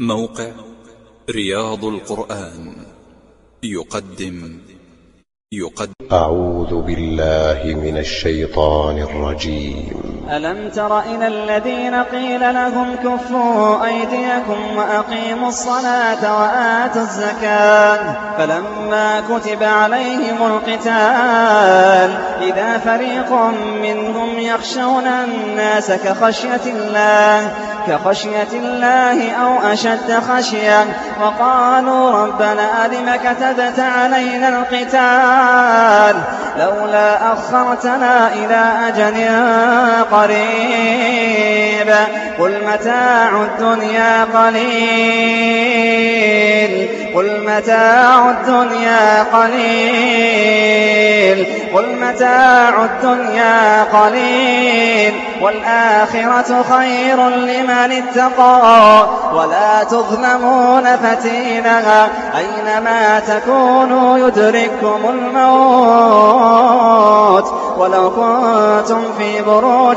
موقع رياض القرآن يقدم يقدم. أعوذ بالله من الشيطان الرجيم. ألم تر إلى الذين قيل لهم كفوا أيديكم وأقيموا الصلاة وآتوا الزكاة فلما كتب عليهم القتال إذا فريق منهم يخشون الناس كخشية الله كخشية الله أو أشد خشية وقالوا ربنا ألم كتبت علينا القتال؟ لولا أخرتنا إلى أجل قريب. قل متاع الدنيا قليل. قل متاع الدنيا قليل. قل متاع الدنيا قليل والآخرة خير لمن اتقى ولا تظلمون فتيلا أينما تكونوا يدرككم الموت ولو كنتم في بروج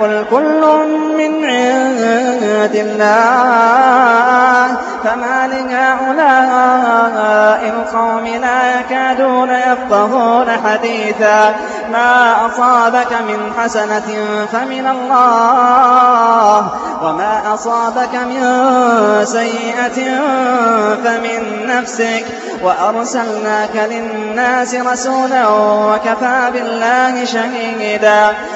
قل كل من عند الله فما لهؤلاء القوم لا يكادون يفقهون حديثا. ما أصابك من حسنة فمن الله وما أصابك من سيئة فمن نفسك. وأرسلناك للناس رسولا وكفى بالله شهيدا.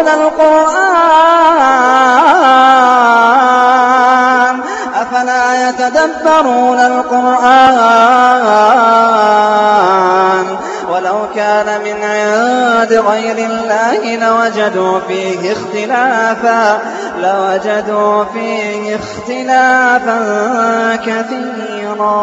القرآن. أفلا يتدبرون القرآن؟ ولو كان من عند غير الله لوجدوا فيه اختلافا لوجدوا فيه اختلافا كثيرا.